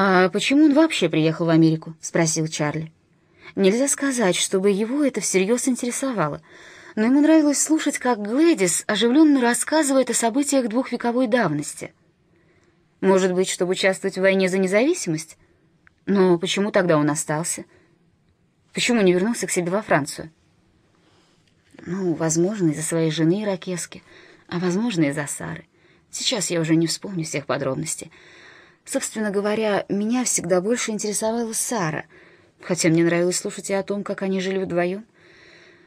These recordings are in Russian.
«А почему он вообще приехал в Америку?» — спросил Чарли. Нельзя сказать, чтобы его это всерьез интересовало, но ему нравилось слушать, как Глэдис оживленно рассказывает о событиях двухвековой давности. Может быть, чтобы участвовать в войне за независимость? Но почему тогда он остался? Почему не вернулся к себе во Францию? Ну, возможно, из-за своей жены иракески, а возможно, из-за Сары. Сейчас я уже не вспомню всех подробностей. Собственно говоря, меня всегда больше интересовала Сара, хотя мне нравилось слушать и о том, как они жили вдвоем.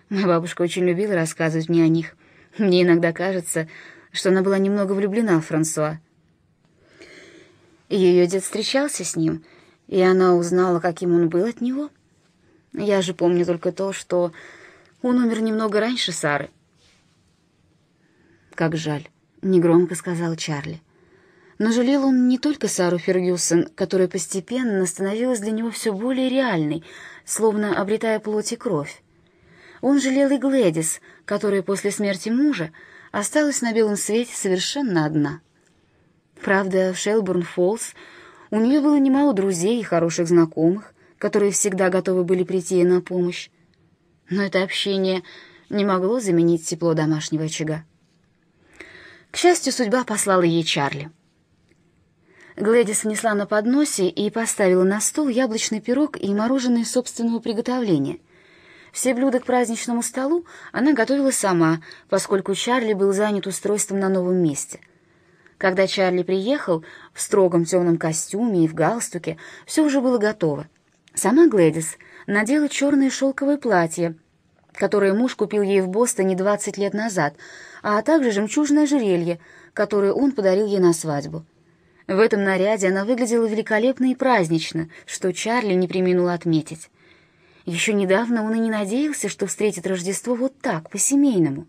Моя бабушка очень любила рассказывать мне о них. Мне иногда кажется, что она была немного влюблена в Франсуа. Ее дед встречался с ним, и она узнала, каким он был от него. Я же помню только то, что он умер немного раньше Сары. «Как жаль», — негромко сказал Чарли. Но жалел он не только Сару Фергюсон, которая постепенно становилась для него все более реальной, словно обретая плоть и кровь. Он жалел и Глэдис, которая после смерти мужа осталась на белом свете совершенно одна. Правда, в Шелбурн-Фоллс у нее было немало друзей и хороших знакомых, которые всегда готовы были прийти ей на помощь. Но это общение не могло заменить тепло домашнего очага. К счастью, судьба послала ей Чарли — Глэдис внесла на подносе и поставила на стол яблочный пирог и мороженое собственного приготовления. Все блюда к праздничному столу она готовила сама, поскольку Чарли был занят устройством на новом месте. Когда Чарли приехал в строгом темном костюме и в галстуке, все уже было готово. Сама Глэдис надела черное шелковое платье, которое муж купил ей в Бостоне 20 лет назад, а также жемчужное ожерелье, которое он подарил ей на свадьбу. В этом наряде она выглядела великолепно и празднично, что Чарли не преминул отметить. Еще недавно он и не надеялся, что встретит Рождество вот так, по-семейному.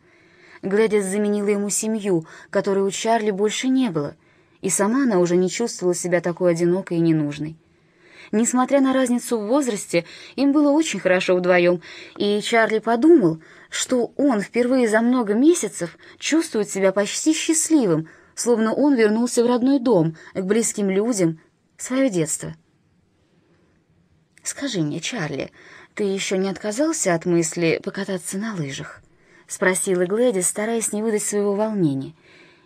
Глэдис заменила ему семью, которой у Чарли больше не было, и сама она уже не чувствовала себя такой одинокой и ненужной. Несмотря на разницу в возрасте, им было очень хорошо вдвоем, и Чарли подумал, что он впервые за много месяцев чувствует себя почти счастливым, словно он вернулся в родной дом, к близким людям, свое детство. «Скажи мне, Чарли, ты еще не отказался от мысли покататься на лыжах?» — спросила Глэдис, стараясь не выдать своего волнения.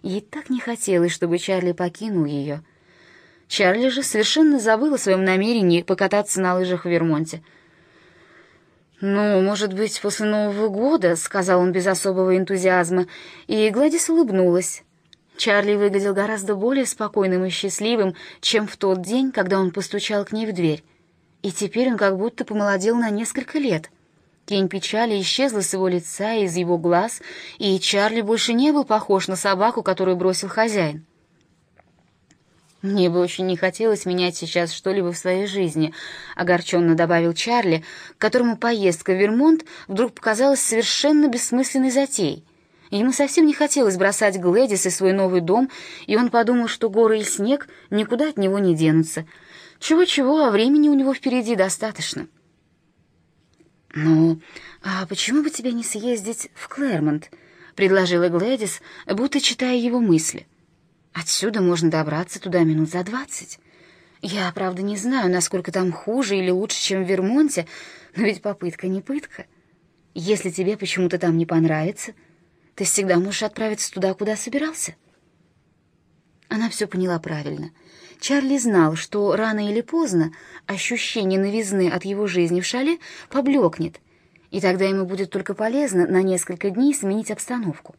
Ей так не хотелось, чтобы Чарли покинул ее. Чарли же совершенно забыл о своем намерении покататься на лыжах в Вермонте. «Ну, может быть, после Нового года», — сказал он без особого энтузиазма, и Гладис улыбнулась. Чарли выглядел гораздо более спокойным и счастливым, чем в тот день, когда он постучал к ней в дверь. И теперь он как будто помолодел на несколько лет. Тень печали исчезла с его лица и из его глаз, и Чарли больше не был похож на собаку, которую бросил хозяин. «Мне бы очень не хотелось менять сейчас что-либо в своей жизни», — огорченно добавил Чарли, которому поездка в Вермонт вдруг показалась совершенно бессмысленной затеей. Ему совсем не хотелось бросать Глэдис и свой новый дом, и он подумал, что горы и снег никуда от него не денутся. Чего-чего, а времени у него впереди достаточно. «Ну, а почему бы тебе не съездить в Клэрмонт?» — предложила Глэдис, будто читая его мысли. «Отсюда можно добраться туда минут за двадцать. Я, правда, не знаю, насколько там хуже или лучше, чем в Вермонте, но ведь попытка не пытка. Если тебе почему-то там не понравится...» Ты всегда можешь отправиться туда, куда собирался». Она все поняла правильно. Чарли знал, что рано или поздно ощущение новизны от его жизни в шале поблекнет, и тогда ему будет только полезно на несколько дней сменить обстановку.